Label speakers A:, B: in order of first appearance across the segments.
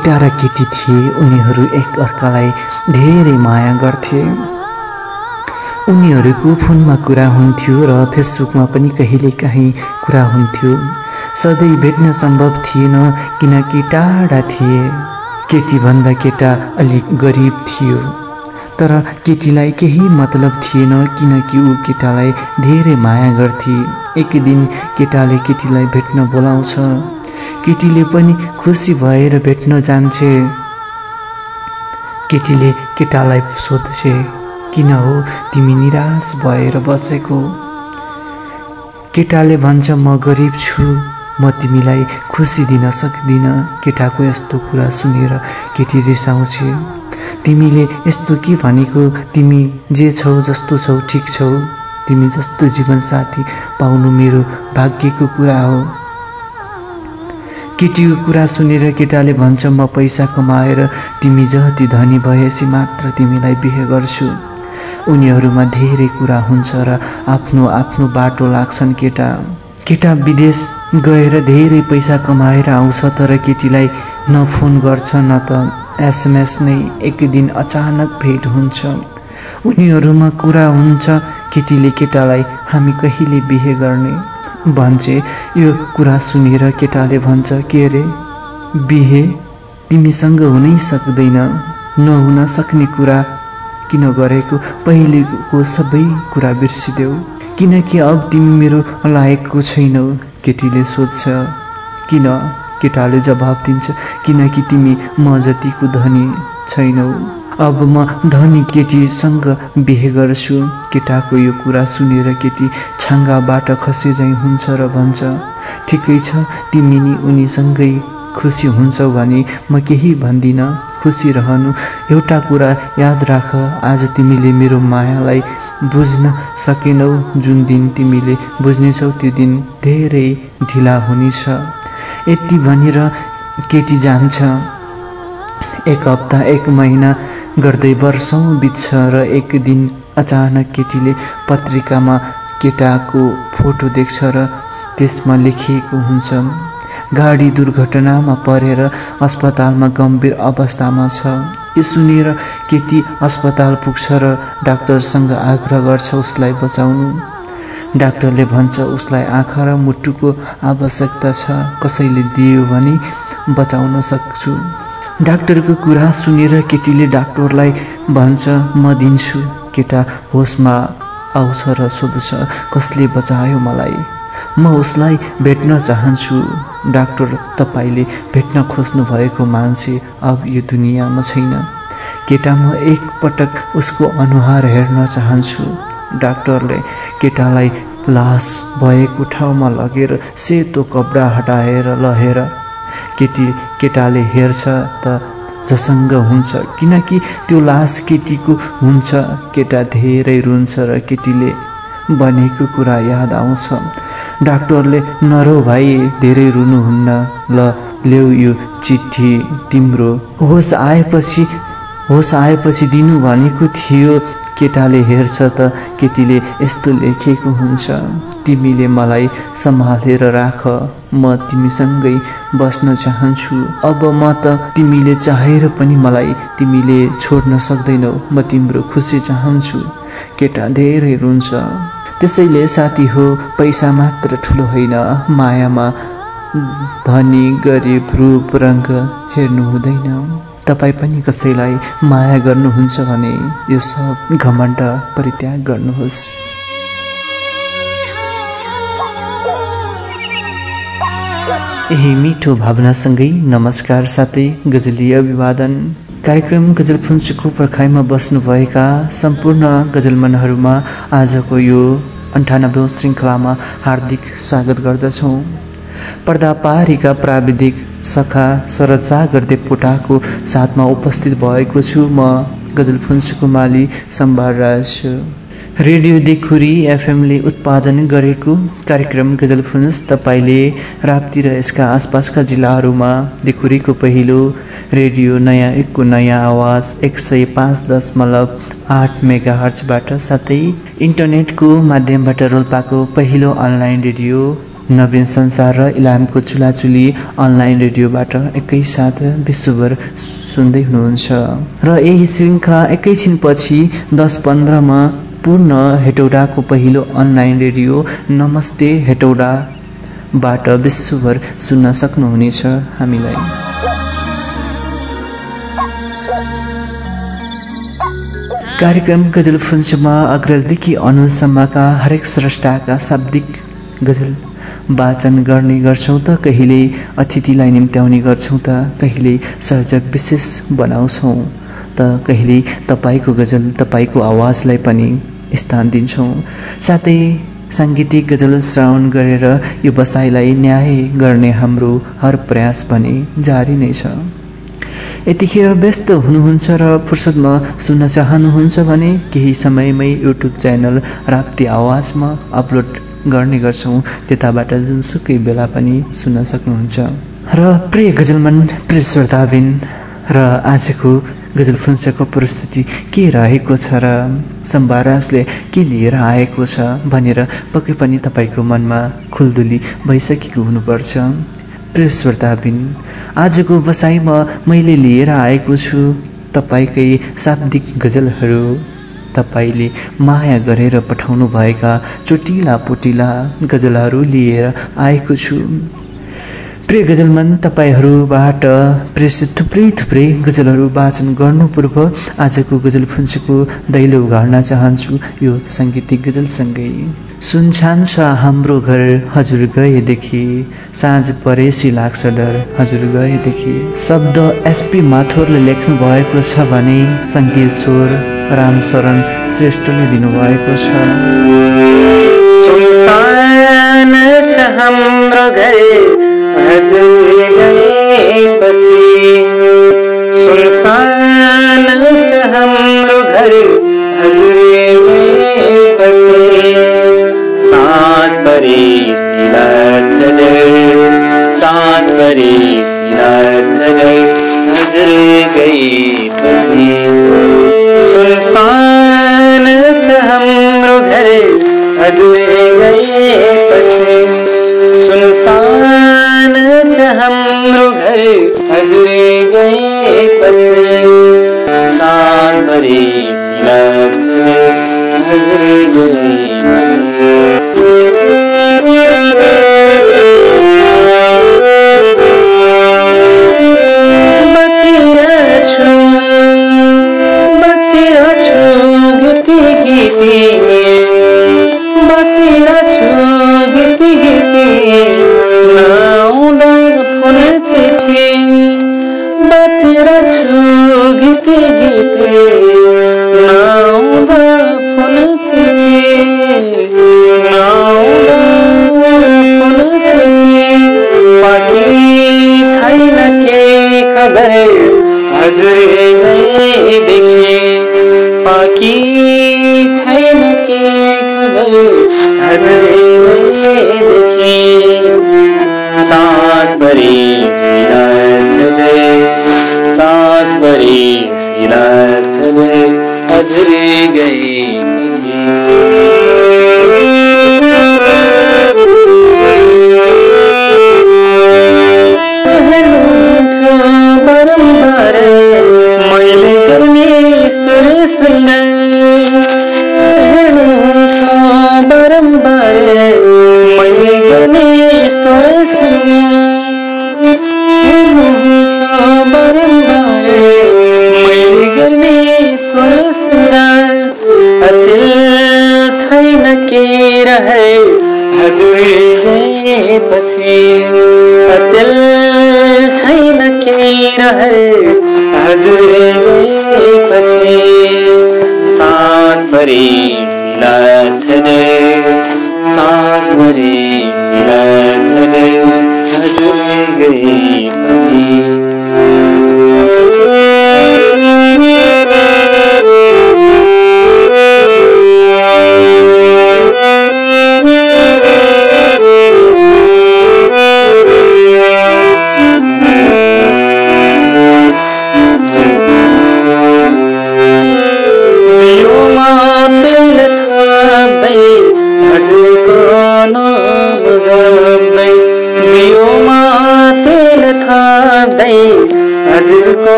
A: केटा र केटी थिए उनीहरू एक अर्कालाई धेरै माया गर्थे। उनीहरूको फोनमा कुरा हुन्थ्यो र फेसबुकमा पनि कहिलेकाहीँ कुरा हुन्थ्यो। सधैँ भेट्न सम्भव थिएन किनकि टाढा थिए। केटीभन्दा केटा अलिक गरिब थियो। तर केटीलाई केही मतलब थिएन किनकि ऊ केटालाई धेरै माया गर्थे। एक दिन केटाले केटीलाई भेट्न बोलाउँछ। केटीले पनि खुसी भएर भेट्न जान्छे। केटीले केटालाई सोध्छे किन हो तिमी निराश भएर बसेको? केटाले भन्छ म गरिब छु म तिमीलाई खुसी दिन सक्दिनँ केटाको यस्तो कुरा सुनेर केटी रिसाउँछे तिमीले यस्तो के भनेको? तिमी जे छौ जस्तो छौ ठिक छौ। तिमी जस्तो जीवनसाथी पाउनु मेरो भाग्यको कुरा हो। केटीको कुरा सुनेर केटाले भन्छ म पैसा कमाएर तिमी जति धनी भएपछि मात्र तिमीलाई बिहे गर्छु उनीहरूमा धेरै कुरा हुन्छ र आफ्नो आफ्नो बाटो लाग्छन् केटा। केटा विदेश गएर धेरै पैसा कमाएर आउँछ तर केटीलाई न फोन गर्छ न त एसएमएस नै एक दिन अचानक भेट हुन्छ। उनीहरूमा कुरा हुन्छ केटीले केटालाई हामी कहिले बिहे गर्ने? भन्छे यो कुरा सुनेर केटाले भन्छ के अरे? बिहे तिमीसँग हुनै सक्दैन नहुन सक्ने कुरा किन गरेको? पहिलेको सबै कुरा बिर्सिदेऊ। किनकि अब तिमी मेरो लायकको छैनौ। केटीले सोध्छ। किन? केटाले जवाब दिन्छ। किनकि तिमी म जतिको धनी छैनौ। अब म धनी केटीसँग बिहे गर्छु। केटाको यो कुरा सुनेर केटी छाङ्गाबाट खसे हुन्छ र भन्छ ठिकै छ तिमी नि उनीसँगै खुसी हुन्छौ भने म केही भन्दिनँ खुसी रहनु। एउटा कुरा याद राख आज तिमीले मेरो मायालाई बुझ्न सकेनौ जुन दिन तिमीले बुझ्नेछौ त्यो दिन धेरै ढिला हुनेछ। यति भनेर केटी जान्छ। एक हप्ता एक महिना गर्दै वर्षौँ बित्छ र एक दिन अचानक केटीले पत्रिकामा केटाको फोटो देख्छ र त्यसमा लेखिएको हुन्छ गाडी दुर्घटनामा परेर अस्पतालमा गम्भीर अवस्थामा छ यो सुनेर केटी अस्पताल पुग्छ र डाक्टरसँग आग्रह गर्छ उसलाई बचाउनु डाक्टरले भन्छ उसलाई आँखा र मुटुको आवश्यकता छ। कसैले दियो भने बचाउन सक्छु। डाक्टरको कुरा सुनेर केटीले डाक्टरलाई भन्छ म दिन्छु केटा होसमा आउँछ र सोध्छ कसले बचायो मलाई? म उसलाई भेट्न चाहन्छु डाक्टर तपाईँले भेट्न खोज्नु भएको मान्छे अब यो दुनियाँमा छैन। केटा म एकपटक उसको अनुहार हेर्न चाहन्छु डाक्टरले केटालाई लास भएको ठाउँमा लगेर सेतो कपडा हटाएर लहेर केटी केटाले हेर्छ त झसङ्ग हुन्छ। किनकि त्यो लास केटीको हुन्छ केटा धेरै रुन्छ र केटीले भनेको कुरा याद आउँछ। डाक्टरले नरो भाइ धेरै रुनुहुन्न। ल ल्याउ यो चिठी तिम्रो। होस आएपछि होस आएपछि दिनु भनेको थियो। केटाले हेर्छ त केटीले यस्तो लेखेको हुन्छ। तिमीले मलाई सम्हालेर राख म तिमीसँगै बस्न चाहन्छु। अब म त तिमीले चाहेर पनि मलाई तिमीले छोड्न सक्दैनौ म तिम्रो खुसी चाहन्छु। केटा धेरै रुन्छ। त्यसैले साथी हो पैसा मात्र ठुलो होइन। मायामा धनी गरिब रूप रङ्ग हेर्नु हुँदैन। तपाईँ पनि कसैलाई माया गर्नुहुन्छ भने यो सब घमण्ड परित्याग गर्नुहोस्। यही मिठो भावनासँगै नमस्कार साथै गजलीय अभिवादन। कार्यक्रम गजल फुन्सुको पर्खाइमा बस्नुभएका सम्पूर्ण गजल मनहरूमा आजको यो अन्ठानब्बे श्रृङ्खलामा हार्दिक स्वागत गर्दछौँ। पर्दा पारीका प्राविधिक सखा शरद सागर देवकोटाको साथमा उपस्थित भएको छु म गजल फुन्सुकुमाली सम्भार राज। रेडियो देखुरी एफएमले उत्पादन गरेको कार्यक्रम गजल फुन्स तपाईँले राप्ती र यसका आसपासका जिल्लाहरूमा देखुरीको पहिलो रेडियो नयाँ एकको नयाँ आवाज एक सय पाँच दशमलव आठ मेगा हर्चबाट साथै इन्टरनेटको माध्यमबाट रोल्पाको पहिलो अनलाइन रेडियो नवीन संसार र इलामको चुलाचुली अनलाइन रेडियोबाट एकैसाथ विश्वभर सुन्दै हुनुहुन्छ। र यही श्रृङ्खला एकैछिनपछि दस पन्ध्रमा पूर्ण हेटौडाको पहिलो अनलाइन रेडियो नमस्ते हेटौडाबाट विश्वभर सुन्न सक्नुहुनेछ हामीलाई। कार्यक्रम गजल फुन्समा अग्रजदेखि अनुसम्मका हरेक स्रष्टाका शाब्दिक गजल। वाचन गर्ने गर्छौँ त कहिल्यै अतिथिलाई निम्त्याउने गर्छौँ त कहिल्यै सर्जक विशेष बनाउँछौँ त कहिल्यै तपाईँको गजल तपाईँको आवाजलाई पनि स्थान दिन्छौँ। साथै साङ्गीतिक गजल श्रावण गरेर यो बसाइलाई न्याय गर्ने हाम्रो हर प्रयास भने जारी नै छ। यतिखेर व्यस्त हुनुहुन्छ र फुर्सदमा सुन्न चाहनुहुन्छ भने केही समयमै युट्युब च्यानल राप्ती आवाजमा अपलोड गर्ने गर्छौँ। त्यताबाट जुनसुकै बेला पनि सुन्न सक्नुहुन्छ। र प्रिय गजलमन प्रिय श्रोताबिन र आजको गजल फुन्सको परिस्थिति के रहेको छ र सम्बारासले के लिएर आएको छ भनेर पक्कै पनि तपाईँको मनमा खुल्दुली भइसकेको हुनुपर्छ। प्रिय श्रोताबिन आजको बसाइमा मैले लिएर आएको छु तपाईँकै शाब्दिक गजलहरू। तपाईँले माया गरेर पठाउनुभएका चोटिला पोटिला गजलहरू लिएर आएको छु। प्रिय गजलमन तपाईँहरूबाट प्रेसित थुप्रै थुप्रै गजलहरू वाचन गर्नु पूर्व आजको गजल फुन्सेको दैलो उघार्न चाहन्छु यो साङ्गीतिक गजलसँगै। सुनछान छ हाम्रो घर हजुर गएदेखि साँझ परेसी लाग्छ डर हजुर गएदेखि। शब्द एसपी माथुरले लेख्नु भएको छ भने सङ्गीत स्वर रामशरण श्रेष्ठले दिनुभएको छ
B: हाम्रो घर हजुर गएपछि सुनसान छ हाम्रो घर हजुर गएपछि सास परे सिला छडर सास परे सिला हजुर गएपछि सुनसान छ हाम्रो घर हजुर हजुर गएपछि साँधभरि सिलाछ हजुर बचिरहेछु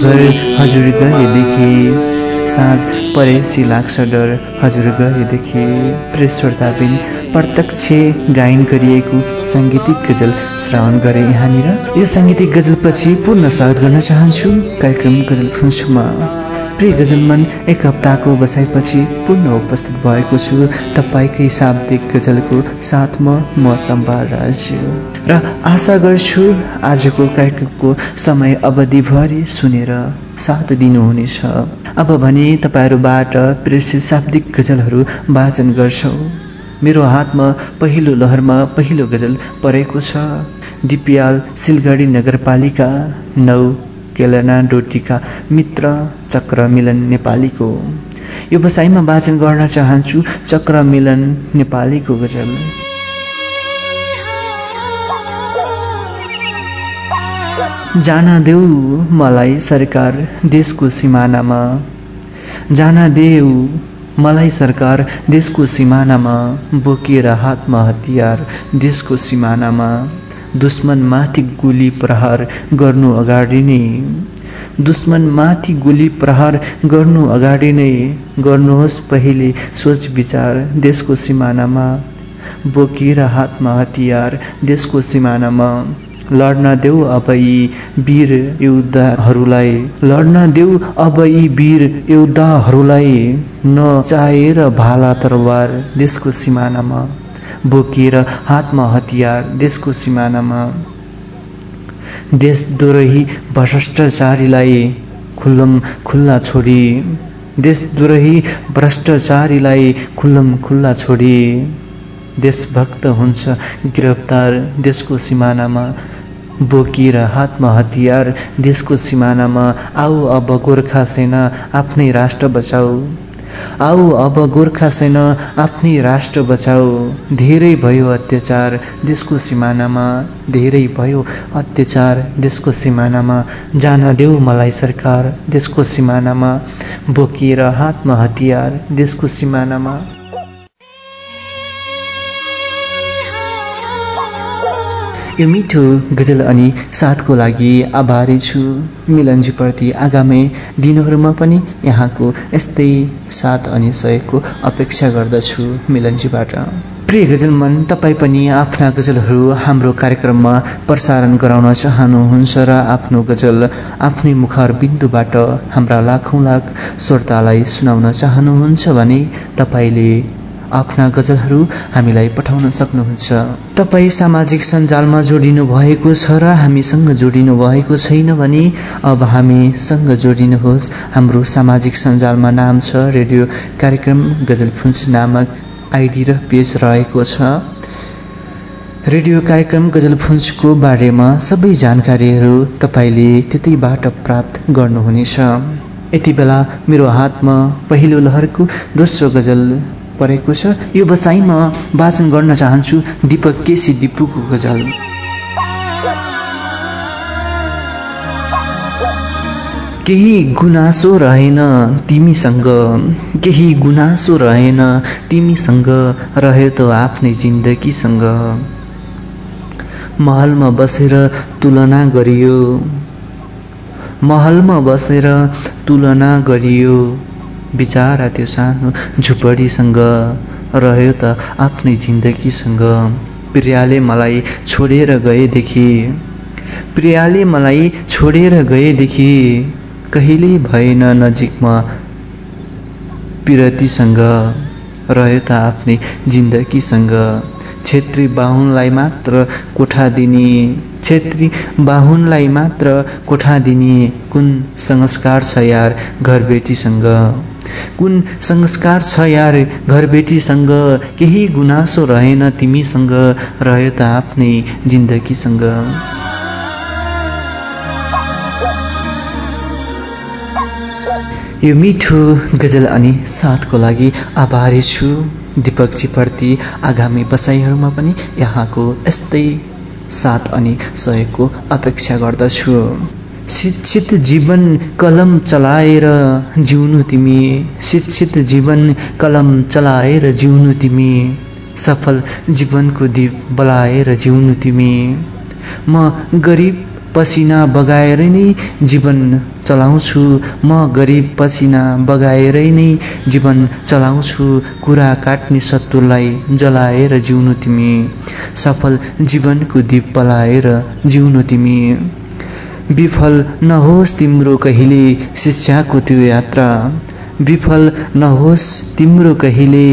A: घर हजुर गएदेखि साँझ परेसी लाग्छ डर हजुर गएदेखि प्रिय श्रोताबिन प्रत्यक्ष गायन गरिएको साङ्गीतिक गजल श्रवण गरे यहाँनिर। यो साङ्गीतिक गजलपछि पूर्ण स्वागत गर्न चाहन्छु। कार्यक्रम गजल फुन्सुमा। प्रिय गजल मन एक हप्ताको बसाइपछि पुनः उपस्थित भएको छु तपाईँकै शाब्दिक गजलको साथमा म सम्भार राजु। र आशा गर्छु आजको कार्यक्रमको समय अवधिभरि सुनेर साथ दिनुहुनेछ। अब भने तपाईँहरूबाट प्रेसित शाब्दिक गजलहरू वाचन गर्छौँ। मेरो हातमा पहिलो लहरमा पहिलो गजल परेको छ। दिपियाल सिलगढी नगरपालिका नौ केलना डोटीका मित्र चक्र मिलन नेपालीको। यो बसाइमा वाचन गर्न चाहन्छु चक्र मिलन नेपालीको गजल जान देऊ मलाई सरकार देशको सिमानामा। जान देऊ मलाई सरकार देशको सिमानामा बोकिएर हातमा हतियार देशको सिमानामा। दुश्मनमाथि गोली प्रहार गर्नु अगाडि नै। दुश्मनमाथि गोली प्रहार गर्नु अगाडि नै गर्नुहोस् पहिले सोच विचार देशको सिमानामा। बोकिएर हातमा हतियार देशको सिमानामा। लड्न देऊ अब यी वीर योद्धाहरूलाई। लड्न देऊ अब यी वीर योद्धाहरूलाई। नचाहेर भाला तरवार देशको सिमानामा। बोकिएर हातमा हतियार देशको सिमानामा। देशद्रोही भ्रष्टाचारीलाई खुल्लम खुल्ला छोडी। देशद्रोही भ्रष्टाचारीलाई खुल्लम खुल्ला छोडी। देशभक्त हुन्छ गिरफ्तार देशको सिमानामा। बोकिएर हातमा हतियार देशको सिमानामा। आऊ अब गोर्खा सेना आफ्नै राष्ट्र बचाऊ। आऊ अब गोर्खा सेना आफ्नै राष्ट्र बचाऊ। धेरै भयो अत्याचार देशको सिमानामा। धेरै भयो अत्याचार देशको सिमानामा। जान देऊ मलाई सरकार देशको सिमानामा। बोकिएर हातमा हतियार देशको सिमानामा। यो मिठो गजल अनि साथको लागि आभारी छु। मिलनजीप्रति आगामी दिनहरूमा पनि यहाँको यस्तै साथ अनि सहयोगको अपेक्षा गर्दछु मिलनजीबाट। प्रिय गजल मन तपाईँ पनि आफ्ना गजलहरू हाम्रो कार्यक्रममा प्रसारण गराउन चाहनुहुन्छ र आफ्नो गजल आफ्नै मुखार बिन्दुबाट हाम्रा लाखौँ लाख श्रोतालाई सुनाउन चाहनुहुन्छ भने तपाईँले आफ्ना गजलहरू हामीलाई पठाउन सक्नुहुन्छ। तपाईँ सामाजिक सञ्जालमा जोडिनु भएको छ र हामीसँग जोडिनु भएको छैन भने अब हामीसँग जोडिनुहोस्। हाम्रो सामाजिक सञ्जालमा नाम छ रेडियो कार्यक्रम गजलफुन्स नामक आइडी र पेज रहेको छ। रेडियो कार्यक्रम गजलफुन्सको बारेमा सबै जानकारीहरू तपाईँले त्यतैबाट प्राप्त गर्नुहुनेछ। यति बेला मेरो हातमा पहिलो लहरको दोस्रो गजल परेको छ। यो बसाइमा वाचन गर्न चाहन्छु। दीपक केसी दिपुको गजल। केही गुनासो रहेन तिमीसँग। केही गुनासो रहेन तिमीसँग। रह्यो त आफ्नै जिन्दगीसँग। महलमा बसेर तुलना गरियो। महलमा बसेर तुलना गरियो। बिचारा त्यो सानो झुपडीसँग रह्यो त आफ्नै जिन्दगीसँग। प्रियाले मलाई छोडेर गएदेखि प्रियाले मलाई छोडेर गएदेखि कहिल्यै भएन नजिकमा पिरतीसँग रह्यो त आफ्नै जिन्दगीसँग। छेत्री बाहुनलाई मात्र कोठा दिने छेत्री बाहुनलाई मात्र कोठा दिने कुन संस्कार छ यार घरबेटीसँग? कुन संस्कार छ यार घरबेटीसँग केही गुनासो रहेन तिमीसँग रह्यो त आफ्नै जिन्दगीसँग। यो मिठो गजल अनि साथको लागि आभारी छु दिपकजीप्रति आगामी बसाइहरूमा पनि यहाँको यस्तै साथ अनि सहयोगको अपेक्षा गर्दछु। शिक्षित जीवन कलम चलाएर जिउनु तिमी। शिक्षित जीवन कलम चलाएर जिउनु तिमी। सफल जीवनको दीप बलाएर जिउनु तिमी। म गरिब पसिना बगाएरै नै जीवन चलाउँछु। म गरिब पसिना बगाएरै नै जीवन चलाउँछु। कुरा काट्ने शत्रुलाई जलाएर जिउनु तिमी। सफल जीवनको दीप पलाएर जिउनु तिमी। विफल नहोस् तिम्रो कहिले शिक्षाको त्यो यात्रा। विफल नहोस् तिम्रो कहिले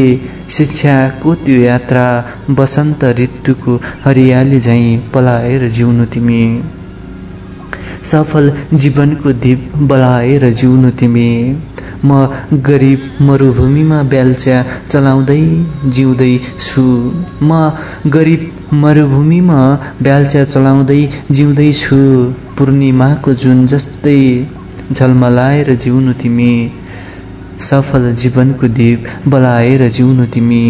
A: शिक्षाको त्यो यात्रा। वसन्त ऋतुको हरियाली झैँ पलाएर जिउनु तिमी। सफल जीवनको दीप बलाएर जिउनु तिमी। म गरिब मरुभूमिमा बेल्च्या चलाउँदै जिउँदैछु म गरिब मरुभूमिमा बेल्च्या चलाउँदै जिउँदैछु पूर्णिमाको जुन जस्तै झलमलाएर जिउनु तिमी सफल जीवनको दीप बलाएर जिउनु तिमी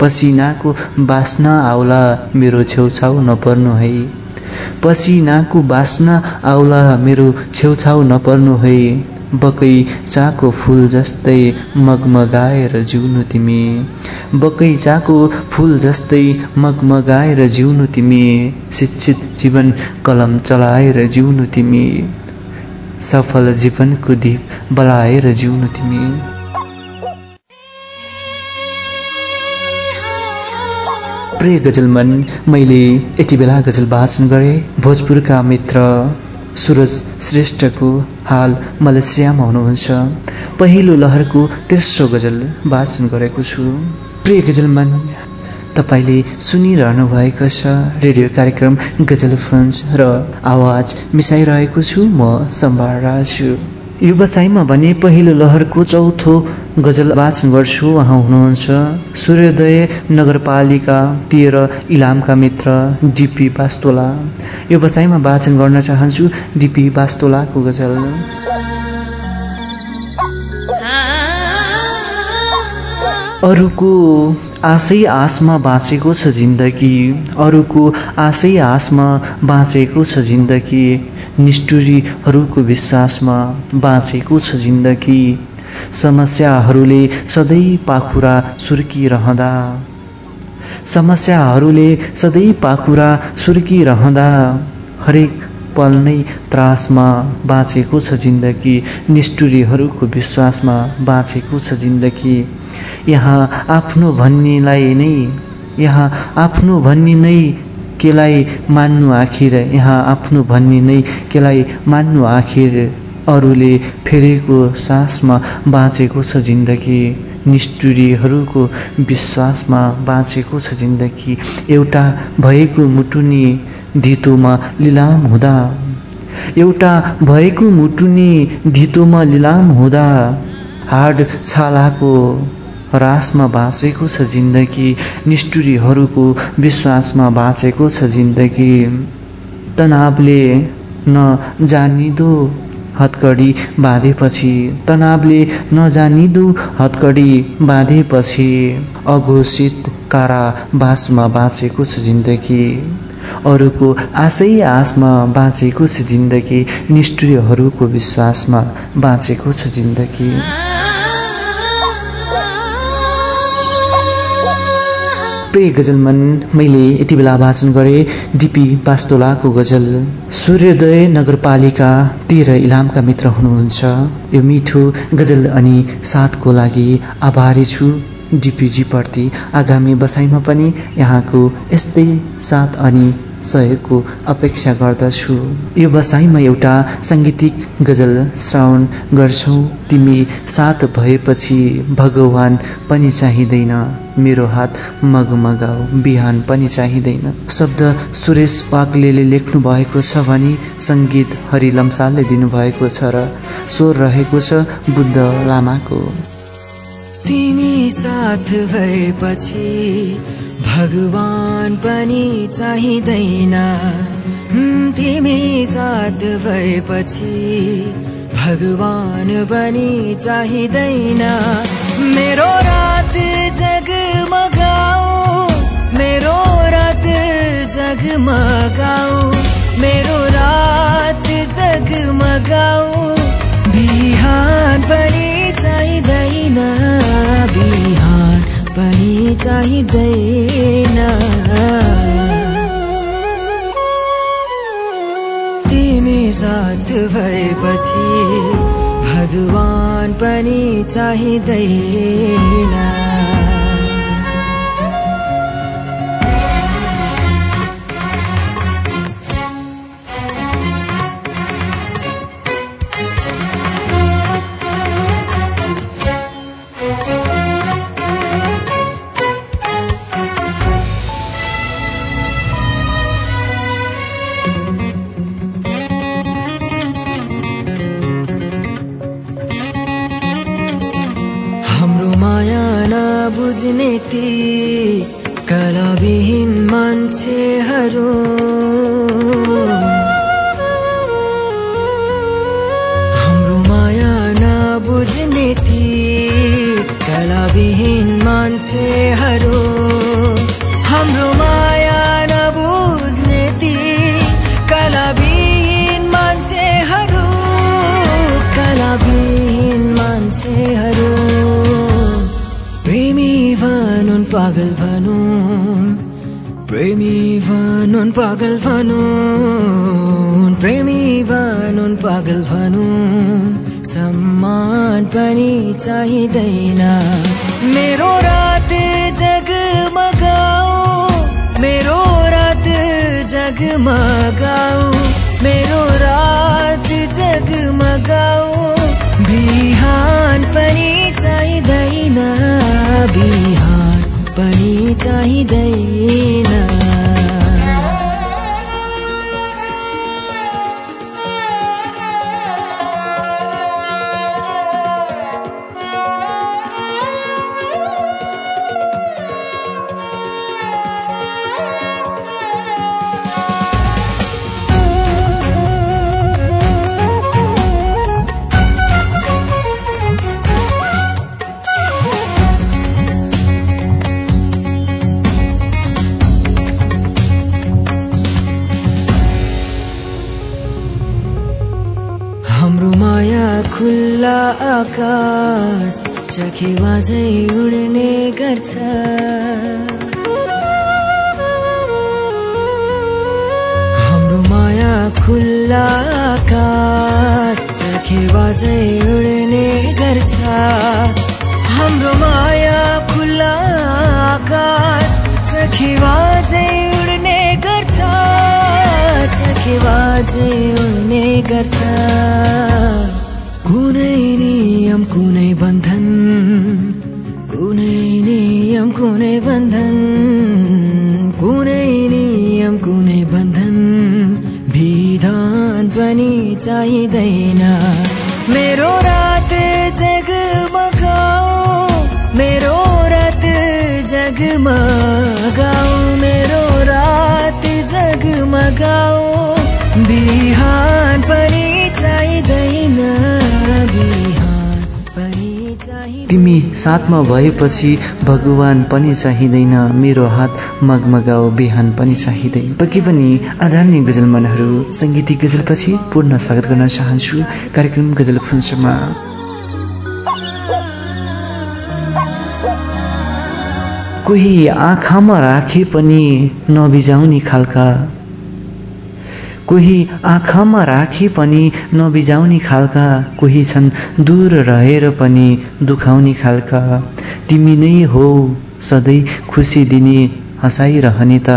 A: पसिनाको बास्ना आउला मेरो छेउछाउ नपर्नु है। पसिनाको बास्ना आउला मेरो छेउछाउ नपर्नु है। बकैचाको फुल जस्तै मगमगाएर जिउनु तिमी। बकैचाको फुल जस्तै मगमगाएर जिउनु तिमी। शिक्षित जीवन कलम चलाएर जिउनु तिमी। सफल जीवनको दीप बलाएर जिउनु तिमी। प्रिय गजलमन मैले यति बेला गजल वाचन गरेँ। भोजपुरका मित्र सुरज श्रेष्ठको हाल मलेसियामा हुनुहुन्छ। पहिलो लहरको तेस्रो गजल वाचन गरेको छु। प्रिय गजलमन तपाईँले सुनिरहनु भएको छ रेडियो कार्यक्रम गजल फन्स र आवाज मिसाइरहेको छु म सम्भार छु व्यवसायमा भने पहिलो लहरको चौथो गजल वाचन गर्छु उहाँ हुनुहुन्छ सूर्योदय नगरपालिका तेह्र इलामका मित्र डिपी बास्तोला। व्यवसायमा वाचन गर्न चाहन्छु डिपी बास्तोलाको गजल। अरूको आशै आसमा बाँचेको छ जिन्दगी। अरूको आशै आसमा बाँचेको छ जिन्दगी। निष्ठुरीहरूको विश्वासमा बाँचेको छ जिन्दगी। समस्याहरूले सधैँ पाखुरा सुर्किरहँदा। समस्याहरूले सधैँ पाखुरा सुर्किरहँदा। हरेक पल नै त्रासमा बाँचेको छ जिन्दगी। निष्ठुरीहरूको विश्वासमा बाँचेको छ जिन्दगी। यहाँ आफ्नो भन्नेलाई नै यहाँ आफ्नो भन्ने नै केलाई मान्नु आखिर यहाँ आफ्नो भन्ने नै केलाई मान्नु आखिर अरूले फेरेको सासमा बाँचेको छ जिन्दगी निष्ठुरीहरूको विश्वासमा बाँचेको छ जिन्दगी। एउटा भएको मुटुनी धितोमा लिलाम हुँदा एउटा भएको मुटुनी धितोमा लिलाम हुँदा हाड छालाको रासमा बाँचेको छ जिन्दगी। निष्ठुरीहरूको विश्वासमा बाँचेको छ जिन्दगी। तनावले नजानिदो हतकडी बाँधेपछि। तनावले नजानिदो हतकडी बाँधेपछि। अघोषित कारावासमा बाँचेको छ जिन्दगी। अरूको आशै आसमा बाँचेको छ जिन्दगी। निष्ठुरीहरूको विश्वासमा बाँचेको छ जिन्दगी। प्रिय गजलमन मैले यति बेला वाचन गरेँ। डिपी बास्तोलाको गजल सूर्योदय नगरपालिका तेह्र इलामका मित्र हुनुहुन्छ। यो मिठो गजल अनि साथको लागि आभारी छु। डिपिजीप्रति आगामी बसाइमा पनि यहाँको यस्तै साथ अनि सहयोगको अपेक्षा गर्दछु। यो बसाइमा एउटा साङ्गीतिक गजल श्रावण गर्छौ। तिमी साथ भएपछि भगवान पनि चाहिँदैन। मेरो हात मगमगाऊ बिहान पनि चाहिँदैन। शब्द सुरेश पाक्लेले लेख्नु भएको छ भने सङ्गीत हरि लम्सालले दिनुभएको छ र स्वर रहेको छ बुद्ध लामाको।
C: तिमी साथ भएपछि भगवान पनि चाहिँदैन। तिमी साथ भएपछि भगवान पनि चाहिँदैन। मेरो रात जगमगाऊ चाहिँदैन। तिमी साथ भएपछि भगवान पनि चाहिँदैन। पागल भनुन् प्रेमी भनुन् पागल भनुन् प्रेमी भनुन् पागल भनुन् सम्मान पनि चाहिँदैन। मेरो रात जगमगाऊ मेरो रात जगमगाऊ मेरो रात जगमगाऊ बिहान पनि चाहिँदैन बिहान। पनि चाहिँदैन आकाश चखेवा झै उड्ने गर्छ। हाम्रो माया खुल्ला आकाश चखेवा झै उड्ने गर्छ। हाम्रो माया खुल्ला आकाश चखेवा झै उड्ने गर्छ। चखेवा झै उड्ने गर्छ। कुनै नियम कुनै बन्धन। कुनै नियम कुनै बन्धन। कुनै नियम कुनै बन्धन। विधान पनि चाहिँदैन। मेरो रात जगमगाऊ। मेरो रात जगमगाऊ।
A: साथमा भएपछि भगवान पनि चाहिँदैन। मेरो हात मगमगाओ बिहान पनि चाहिँदैन। पक्कै पनि आदरणीय गजल मनहरू सङ्गीतिक गजलपछि पूर्ण स्वागत गर्न चाहन्छु। कार्यक्रम गजल फुन्समा। कोही आँखामा राखे पनि नबिजाउने खालका कोही आँखामा राखे पनि नबिजाउने खालका कोही छन् दूर रहेर पनि दुखाउने खालका। तिमी नै हो सधैँ खुसी दिने हँसाइरहने त।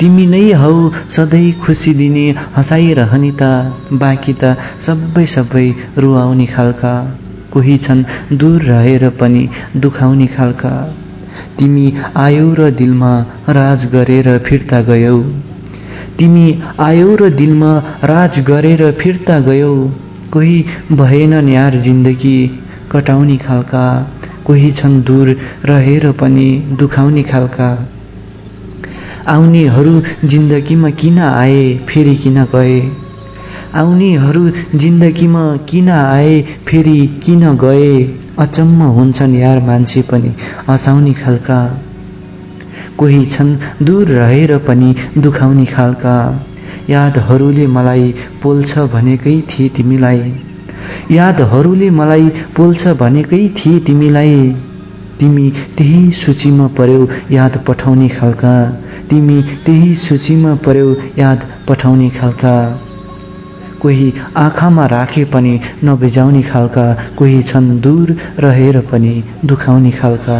A: तिमी नै हौ सधैँ खुसी दिने हँसाइरहने त। बाँकी त सबै सबै रुवाउने खालका कोही छन् दूर रहेर पनि दुखाउने खालका। तिमी आयौ र दिलमा राज गरेर फिर्ता गयौ। तिमी आयौ र दिलमा राज गरेर फिर्ता गयौ। कोही भएनन् यार जिन्दगी कटाउने खालका। कोही छन् दूर रहेर पनि दुखाउने खालका। आउनेहरू जिन्दगीमा किन आए फेरि किन गए? आउनेहरू जिन्दगीमा किन आए फेरि किन गए? अचम्म हुन्छन् यार मान्छे पनि हँसाउने खालका। कोही छन् दूर रहेर पनि दुखाउने खालका। यादहरूले मलाई पोल्छ भनेकै थिए तिमीलाई। यादहरूले मलाई पोल्छ भनेकै थिए तिमीलाई। तिमी त्यही सूचीमा पर्यौ याद पठाउने खालका। तिमी त्यही सूचीमा पर्यौ याद पठाउने खालका। कोही आँखामा राखे पनि नबिजाउने खालका। कोही छन् दूर रहेर पनि दुखाउने खालका।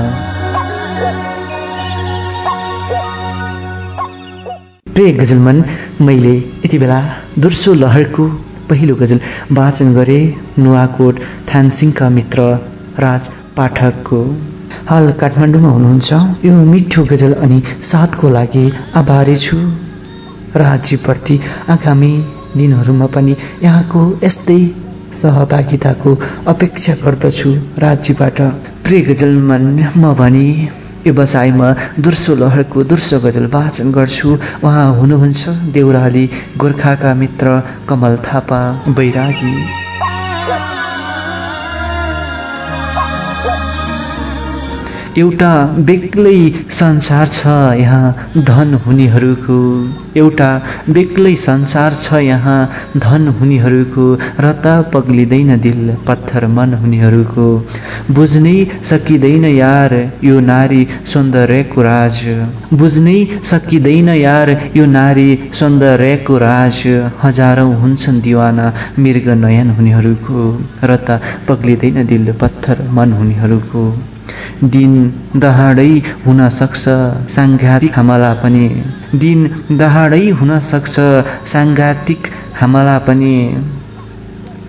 A: प्रिय गजलमन मैले यति बेला दुर्सो लहरको पहिलो गजल वाचन गरे नुवाकोट थानसिंहका मित्र राज पाठकको। हाल काठमाडौँमा हुनुहुन्छ यो मिठो गजल अनि साथको लागि आभारी छु। राज्यप्रति आगामी दिनहरूमा पनि यहाँको यस्तै सहभागिताको अपेक्षा गर्दछु राज्यबाट। प्रिय गजलमा म भने व्यवसायमा दुर्सो लहरको दुर्सो गजल वाचन गर्छु। उहाँ हुनुहुन्छ देउराली गोर्खाका मित्र कमल थापा बैरागी। एउटा बेग्लै संसार छ यहाँ धन हुनेहरूको। एउटा बेग्लै संसार छ यहाँ धन हुनेहरूको। र त पग्लिँदैन दिल पत्थर मन हुनेहरूको। बुझ्नै सकिँदैन यार यो नारी सौन्दर्यको राज। बुझ्नै सकिँदैन यार यो नारी सौन्दर्यको राज। हजारौँ हुन्छन् दिवाना मृग नयन हुनेहरूको। र त पग्लिँदैन दिल पत्थर मन हुनेहरूको। दिन दहाडै हुन सक्छ साङ्घातिक हमला पनि। दिन दहाडै हुन सक्छ साङ्घातिक हमला पनि।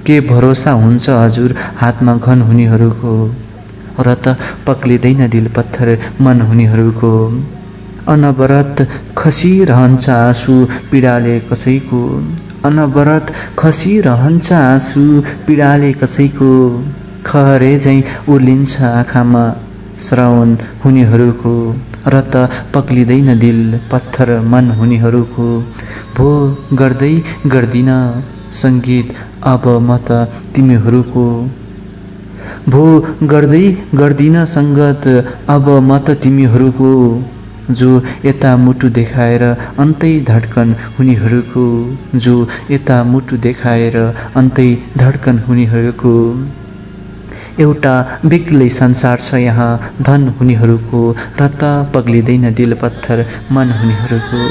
A: के भरोसा हुन्छ हजुर हातमा घन हुनेहरूको? र त पक्लिँदैन दिल पत्थर मन हुनेहरूको। अनवरत खसिरहन्छ आँसु पीडाले कसैको। अनवरत खसिरहन्छ आँसु पीडाले कसैको। खहरे झैँ उर्लिन्छ आँखामा श्रवण हुनेहरूको र पक्लिँदैन दिल पत्थर मन हुनेहरूको। भो गर्दै गर्दिन सङ्गीत अब म त तिमीहरूको। भो गर्दै गर्दिन सङ्गत अब म त तिमीहरूको। जो यता मुटु देखाएर अन्तै धड्कन हुनेहरूको। जो यता मुटु देखाएर अन्तै धड्कन हुनेहरूको। एउटा बेग्लै संसार छ यहाँ। धन हुनेहरूको र त पग्लिँदैन दिल पत्थर मन हुनेहरूको।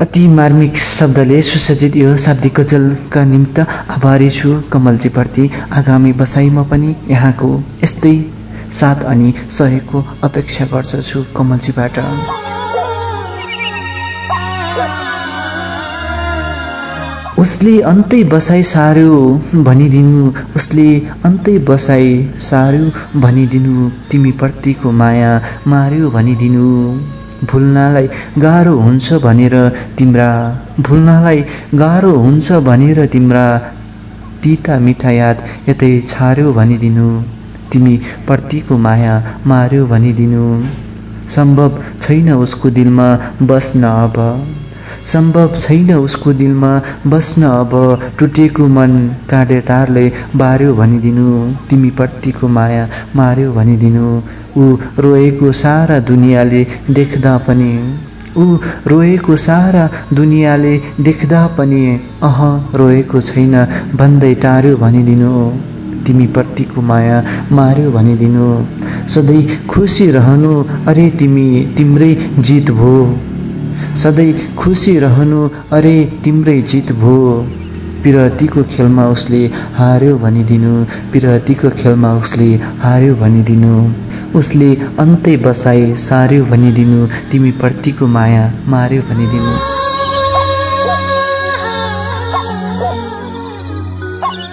A: अति मार्मिक शब्दले सुसज्जित यो शाब्दिक गजलका निमित्त आभारी छु कमलजीप्रति आगामी बसाइमा पनि यहाँको यस्तै साथ अनि सहयोगको अपेक्षा गर्दछु कमलजीबाट। उसले अन्तै बसाइ सार्यो भनिदिनु उसले अन्तै बसाइ सार्यो भनिदिनु तिमीप्रतिको माया मार्यो भनिदिनु। भुल्नलाई गाह्रो हुन्छ भनेर तिम्रा भुल्नलाई गाह्रो हुन्छ भनेर तिम्रा तिता मिठा याद यतै छार्यो भनिदिनु। तिमी प्रतिको माया मार्यो भनिदिनु। सम्भव छैन उसको दिलमा बस्न अब। सम्भव छैन उसको दिलमा बस्न अब टुटेको मन काँडे तारले बार्यो भनिदिनु तिमी प्रतिको माया मार्यो भनिदिनु। ऊ रोएको सारा दुनियाँले देख्दा पनि ऊ रोएको सारा दुनियाँले देख्दा पनि अह रोएको छैन भन्दै टार्यो भनिदिनु। तिमीप्रतिको माया मार्यो भनिदिनु। सधैँ खुसी रहनु अरे तिमी तिम्रै जित भो। सधैँ खुसी रहनु अरे तिम्रै जित भो। पिरतीको खेलमा उसले हार्यो भनिदिनु पिरतीको खेलमा उसले हार्यो भनिदिनु। उसले अन्तै बसाई सार्यो भनिदिनु तिमी प्रतिको माया मार्यो भनिदिनु।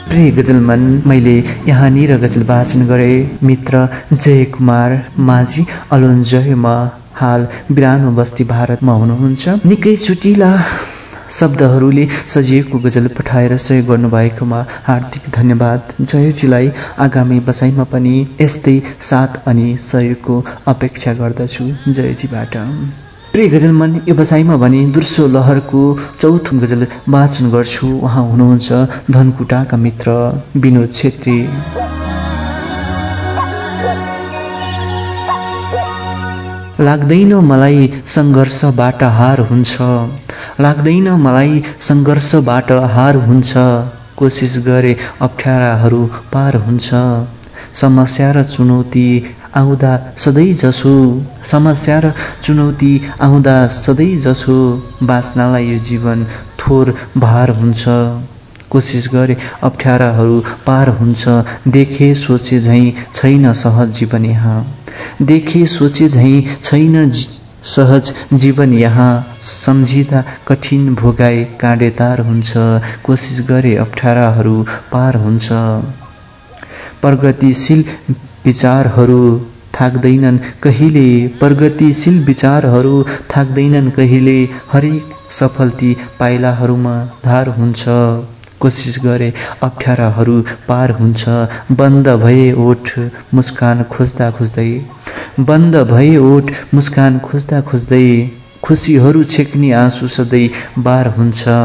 A: प्रिय गजलमन मैले यहाँनिर गजल वाचन गरेँ। मित्र जय कुमार माझी अलुन्जयमा हाल बिरानो बस्ती भारतमा हुनुहुन्छ। निकै चुटिला शब्दहरूले सजिएको गजल पठाएर सहयोग गर्नुभएकोमा हार्दिक धन्यवाद। जयजीलाई आगामी बसाइमा पनि यस्तै साथ अनि सहयोगको अपेक्षा गर्दछु जयजीबाट। प्रिय गजल मन व्यवसायमा भने दोस्रो लहरको चौथो गजल वाचन गर्छु। उहाँ हुनुहुन्छ धनकुटाका मित्र विनोद छेत्री। लाग्दैन मलाई सङ्घर्षबाट हार हुन्छ। लाग्दैन मलाई सङ्घर्षबाट हार हुन्छ। कोसिस गरे अप्ठ्याराहरू पार हुन्छ। समस्या र चुनौती आउँदा सधैँ जसो। समस्या र चुनौती आउँदा सधैँ जसो। बाँच्नलाई यो जीवन थोर भार हुन्छ। कोसिस गरे अप्ठ्याराहरू पार हुन्छ। देखे सोचे झैँ छैन सहज जीवन यहाँ। देखे सोचे झैँ छैन सहज जीवन यहाँ। सम्झिँदा कठिन भोगाई काँडेतार हुन्छ कोसिस गरे अप्ठ्याराहरू पार हुन्छ। प्रगतिशील विचारहरू थाक्दैनन् कहिले प्रगतिशील विचारहरू थाक्दैनन् कहिले हरेक सफलती पाइलाहरूमा धार हुन्छ। कोसिस गरे। अप्ठ्याराहरू पार हुन्छ। बन्द भए ओठ मुस्कान खोज्दा खोज्दै। बन्द भए ओठ मुस्कान खोज्दा खोज्दै। खुसीहरू छेक्ने आँसु सधैँ बार हुन्छ।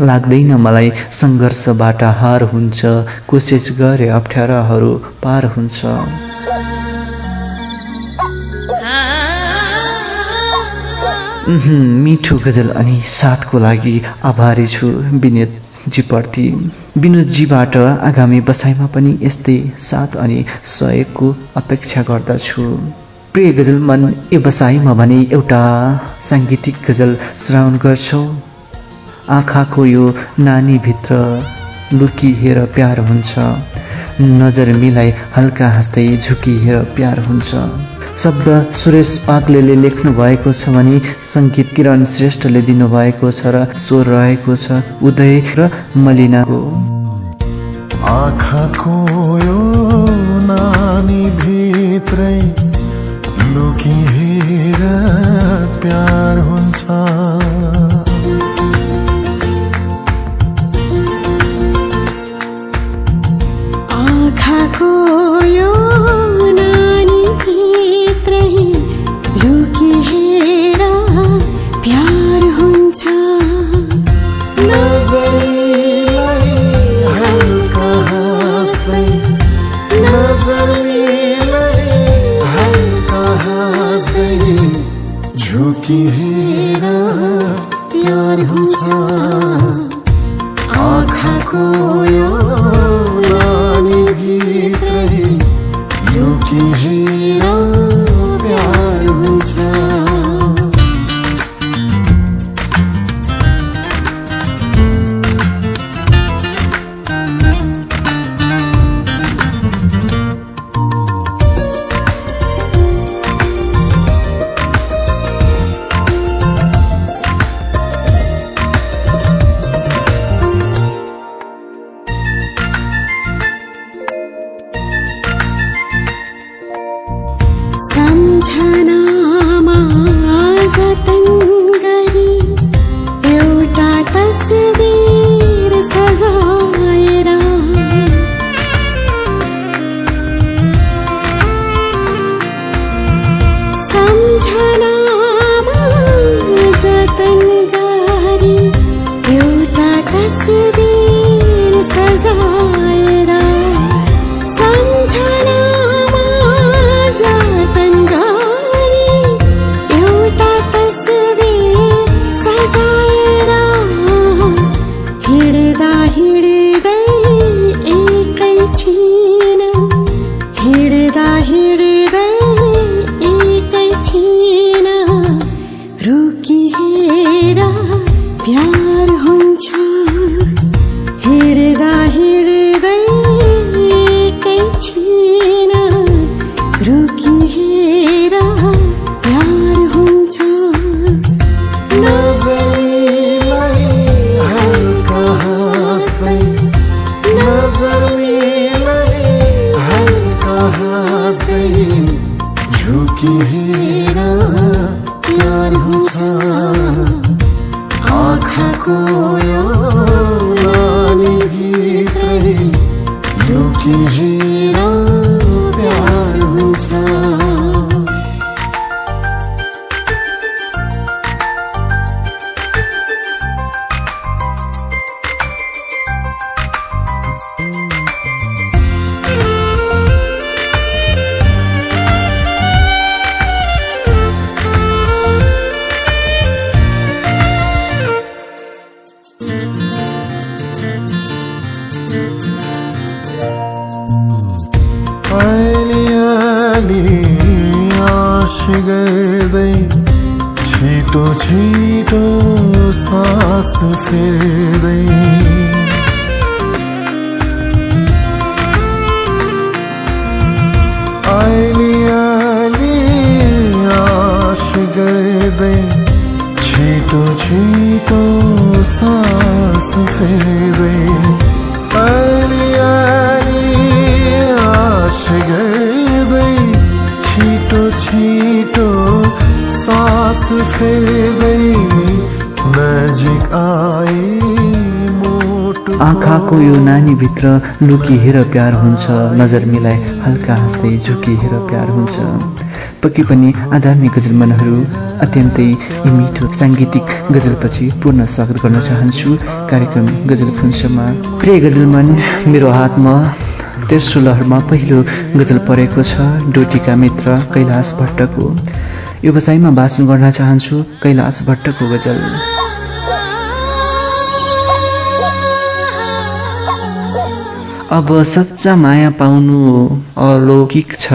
A: लाग्दैन मलाई सङ्घर्षबाट हार हुन्छ। कोसिस गरे अप्ठ्याराहरू पार हुन्छ। मिठो गजल अनि साथको लागि आभारी छु विनोदजीप्रति विनोदजीबाट आगामी बसाइमा पनि यस्तै साथ अनि सहयोगको अपेक्षा गर्दछु। प्रिय गजल मन व्यवसायमा भने एउटा साङ्गीतिक गजल श्रावण गर्छौ। आँखाको यो नानीभित्र लुकिहेर प्यार हुन्छ। नजर मिलाई हल्का हाँस्दै झुकिहेर प्यार हुन्छ। शब्द सुरेश पाक्ले लेख्नु भएको छ भने सङ्गीत किरण श्रेष्ठले दिनुभएको छ र स्वर रहेको छ उदय र मलिनाको।
D: आँखाको यो नानी भित्रै लुकिहेर प्यार हुन्छ। मात्रै रुकी हेर प्यार हुन्छ। झुकी हेरा प्यार हुन्छ।
A: आँखाको यो आँखाको यो नानीभित्र लुकी हेर प्यार हुन्छ। नजर मिलाए हल्का हाँस्दै झुकी हेर प्यार हुन्छ। पक्कै पनि आध्यात्मिक गजल मनहरू अत्यन्तै मिठो साङ्गीतिक गजलपछि पूर्ण स्वागत गर्न चाहन्छु। कार्यक्रम गजल फुन्समा। प्रिय गजल मन मेरो हातमा तेस्रो लहरमा पहिलो गजल परेको छ डोटीका मित्र कैलाश भट्टको। व्यवसायमा भाषण गर्न चाहन्छु कैलाश भट्टको गजल। अब सच्चा माया पाउनु अलौकिक छ।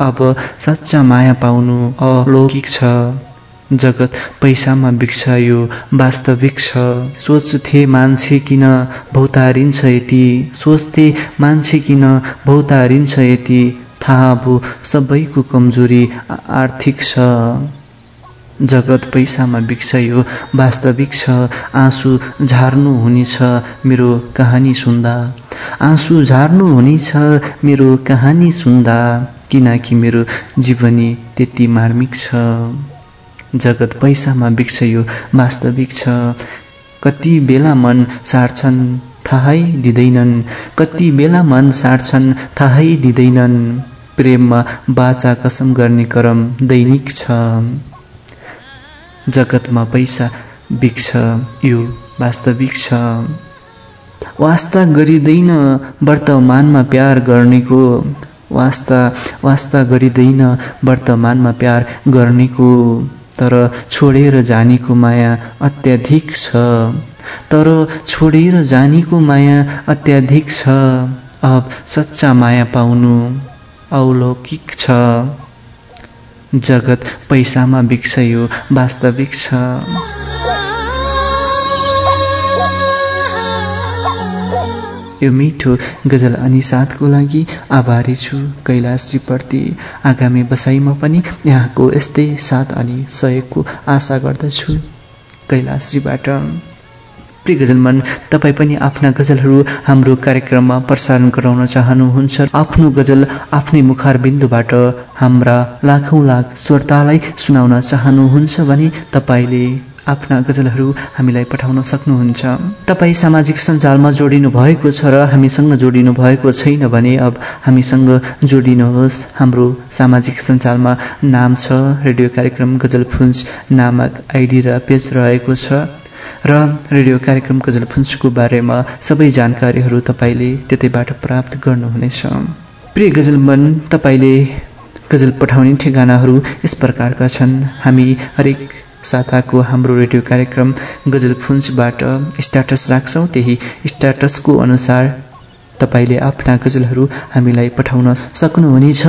A: अब सच्चा माया पाउनु अलौकिक छ। जगत पैसामा बिक्छ यो वास्तविक छ। सोच्थे मान्छे किन भौतारिन्छ यति? सोच्थे मान्छे किन भौतारिन्छ यति? थाहा भो सबैको कमजोरी आर्थिक छ। जगत पैसामा बिक्छ यो वास्तविक छ। आँसु झार्नु हुनेछ मेरो कहानी सुन्दा। आँसु झार्नु हुनेछ मेरो कहानी सुन्दा किनकि मेरो जीवनी त्यति मार्मिक छ। जगत पैसामा बिक्छ वास्तविक छ। कति बेला मन सार्छन् थाहै दिँदैनन्। कति बेला मन सार्छन् थाहै दिँदैनन्। प्रेममा बाचा कसम गर्ने क्रम दैनिक छ। जगतमा पैसा बिक्छ यो वास्तविक छ। वास्ता गरिँदैन वर्तमानमा प्यार गर्नेको। वास्ता वास्ता गरिँदैन वर्तमानमा प्यार गर्नेको। तर छोडेर जानेको माया अत्याधिक छ। तर छोडेर जानेको माया अत्याधिक छ। अब सच्चा माया पाउनु। अलौकिक छ। जगत पैसामा बिक्छ यो वास्तविक छ। यो मिठो गजल अनि साथको लागि आभारी छु कैलाशजीप्रति आगामी बसाइमा पनि यहाँको यस्तै साथ अनि सहयोगको आशा गर्दछु कैलाशजीबाट प्रिय गजलमन तपाईँ पनि आफ्ना गजलहरू हाम्रो कार्यक्रममा प्रसारण गराउन चाहनुहुन्छ। आफ्नो गजल आफ्नै मुखार बिन्दुबाट हाम्रा लाखौँ लाख श्रोतालाई सुनाउन चाहनुहुन्छ भने तपाईँले आफ्ना गजलहरू हामीलाई पठाउन सक्नुहुन्छ। तपाईँ सामाजिक सञ्जालमा जोडिनु भएको छ र हामीसँग जोडिनु भएको छैन भने अब हामीसँग जोडिनुहोस्। हाम्रो सामाजिक सञ्जालमा नाम छ रेडियो कार्यक्रम गजल फुन्स नामक आइडी र पेज रहेको छ। र रेडियो कार्यक्रम गजल फुन्सको बारेमा सबै जानकारीहरू तपाईँले त्यतैबाट प्राप्त गर्नुहुनेछ। प्रिय गजलमन तपाईँले गजल पठाउने ठेगानाहरू यस प्रकारका छन्। हामी हरेक साताको हाम्रो रेडियो कार्यक्रम गजल फुन्सबाट स्ट्याटस राख्छौँ त्यही स्ट्याटसको अनुसार तपाईँले आफ्ना गजलहरू हामीलाई पठाउन सक्नुहुनेछ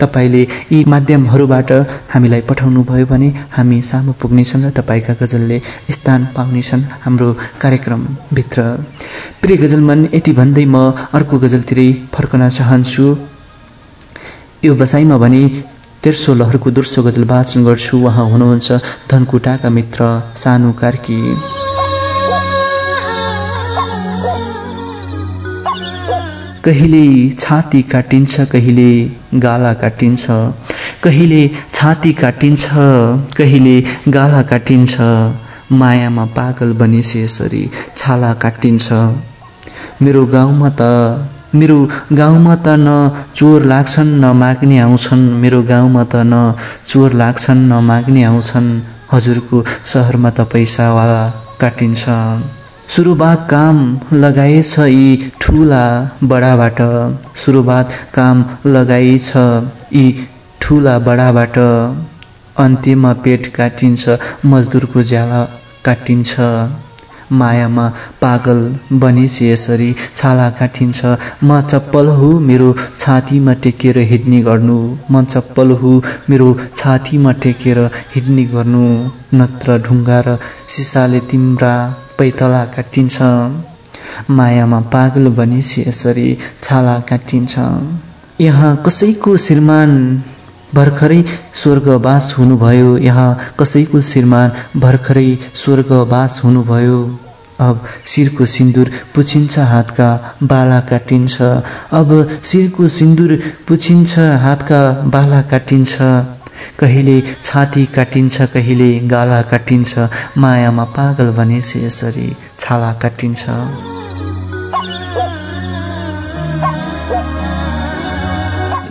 A: तपाईँले यी माध्यमहरूबाट हामीलाई पठाउनुभयो भने हामी सामु पुग्नेछन् र तपाईँका गजलले स्थान पाउनेछन् हाम्रो कार्यक्रमभित्र। प्रिय गजलमन यति भन्दै म अर्को गजलतिरै फर्कन चाहन्छु। यो बसाइमा भने तेर्सो लहरको दोस्रो गजल वाचन गर्छु। उहाँ हुनुहुन्छ धनकुटाका मित्र सानु कार्की। कहिले छाती काटिन्छ कहिले गाला काटिन्छ। कहिले छाती काटिन्छ कहिले गाला काटिन्छ। मायामा पागल बनिसे यसरी छाला काटिन्छ। मेरो गाउँमा त मेरो गाउँमा त न चोर लाग्छन् न माग्ने आउँछन्। मेरो गाउँमा त न चोर लाग्छन् न माग्ने आउँछन्। हजुरको सहरमा त पैसावाला काटिन्छ। सुरुवात काम लगाएछ यी ठुला बडाबाट। सुरुवात काम लगाइछ यी ठुला बडाबाट। अन्त्यमा पेट काटिन्छ मजदुरको ज्याला काटिन्छ। मायामा पागल बनिस यसरी छाला काटिन्छ। म चप्पल हो मेरो छातीमा टेकेर हिँड्ने गर्नु। म चप्पल हो मेरो छातीमा टेकेर हिँड्ने गर्नु। नत्र ढुङ्गा र सिसाले तिम्रा पैतला काटिन्छ। मायामा पागल बनिस यसरी छाला काटिन्छ। यहाँ कसैको श्रीमान भर्खरै स्वर्गवास हुनुभयो। यहाँ कसैको श्रीमान भर्खरै स्वर्गवास हुनुभयो। अब शिरको सिन्दुर पुछिन्छ हातका बाला काटिन्छ। अब शिरको सिन्दुर पुछिन्छ हातका बाला काटिन्छ। कहिले छाती काटिन्छ कहिले गाला काटिन्छ। मायामा पागल भनेछ यसरी छाला काटिन्छ।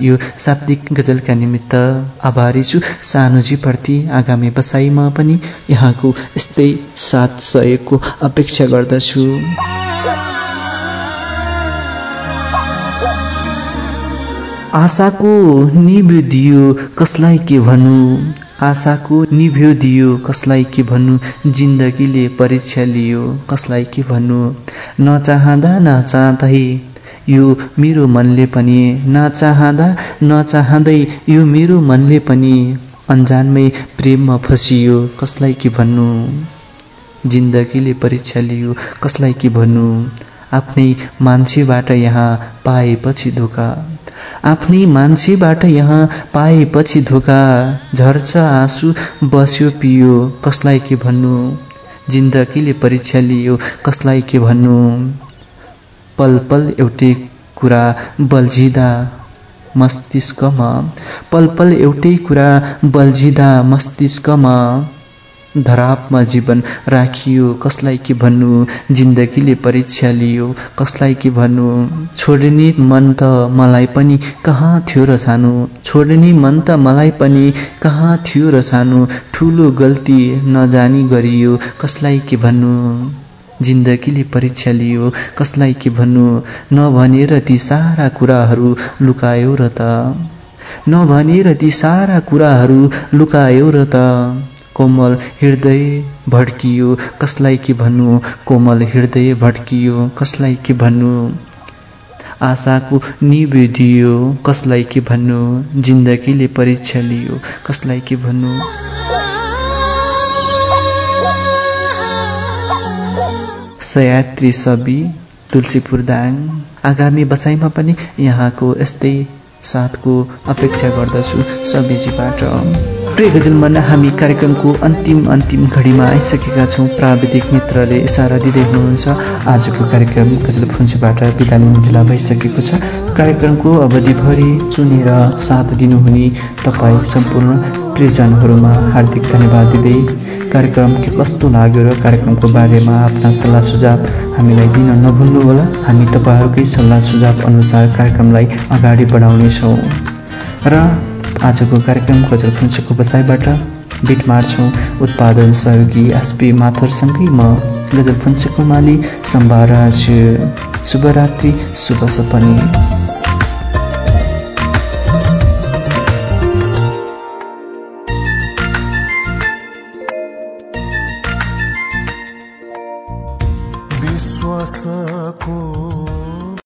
A: यो शाब्दिक गजलका निमित्त आभारी छु। सानुजीप्रति आगामी बसाइमा पनि यहाँको यस्तै साथ सहयोगको अपेक्षा गर्दछु। आशाको निभ्यो दियो कसलाई के भन्नु? आशाको निभ्यो दियो कसलाई के भन्नु? जिन्दगीले परीक्षा लियो कसलाई के भन्नु? नचाहँदा नचाहँदै यो मेरो मनले पनि नचाहँदा नचाहँदै यो मेरो मनले पनि अन्जानमै प्रेममा फसियो। कसलाई के भन्नु? जिन्दगीले परीक्षा लियो। कसलाई के भन्नु? आफ्नै मान्छेबाट यहाँ पाएपछि धोका। आफ्नै मान्छेबाट यहाँ पाएपछि धोका। झर्छ आँसु बस्यो पियो। कसलाई के भन्नु? जिन्दगीले परीक्षा लियो। कसलाई के भन्नु? पल पल एउटै कुरा बल्झिँदा मस्तिष्कमा पल पल एउटै कुरा बल्झिँदा मस्तिष्कमा धरापमा जीवन राखियो। कसलाई के भन्नु? जिन्दगीले परीक्षा लियो। कसलाई के भन्नु? छोड्ने मन त मलाई पनि कहाँ थियो र सानो? छोड्ने मन त मलाई पनि कहाँ थियो र सानो? ठुलो गल्ती नजानी गरियो। कसलाई के भन्नु? जिन्दगीले परीक्षा लियो। कसलाई के भन्नु? नभनेर ती सारा कुराहरू लुकायो र त। नभनेर ती सारा कुराहरू लुकायो र त। कोमल हृदय भड्कियो। कसलाई के भन्नु? कोमल हृदय भड्कियो। कसलाई के भन्नु? आशाको निवेदियो कसलाई के भन्नु? जिन्दगीले परीक्षा लियो। कसलाई के भन्नु? सयात्री सबी तुलसीपुर दाङ आगामी बसाइमा पनि यहाँको यस्तै साथको अपेक्षा गर्दछु सबैजीबाट प्रिय गजलमन हामी कार्यक्रमको अन्तिम अन्तिम घडीमा आइसकेका छौँ। प्राविधिक मित्रले इसारा दिँदै हुनुहुन्छ। आजको कार्यक्रम गजल फुन्सीबाट बिदा लिने बेला भइसकेको छ। कार्यक्रमको अवधिभरि चुनेर साथ दिनुहुने तपाईँ सम्पूर्ण प्रियजनहरूमा हार्दिक धन्यवाद दिँदै कार्यक्रम के कस्तो लाग्यो र कार्यक्रमको बारेमा आफ्ना सल्लाह सुझाव हामीलाई दिन नभुल्नुहोला। हामी तपाईँहरूकै सल्लाह सुझाव अनुसार कार्यक्रमलाई अगाडि बढाउनेछौँ। र आजको कार्यक्रम गजल बसाइबाट बिट मार्छौँ। उत्पादन सहयोगी एसपी माथुरसँगै म गजल फुन्सेको माली सम्भाराज शुभरात्रि शुभ सपनी।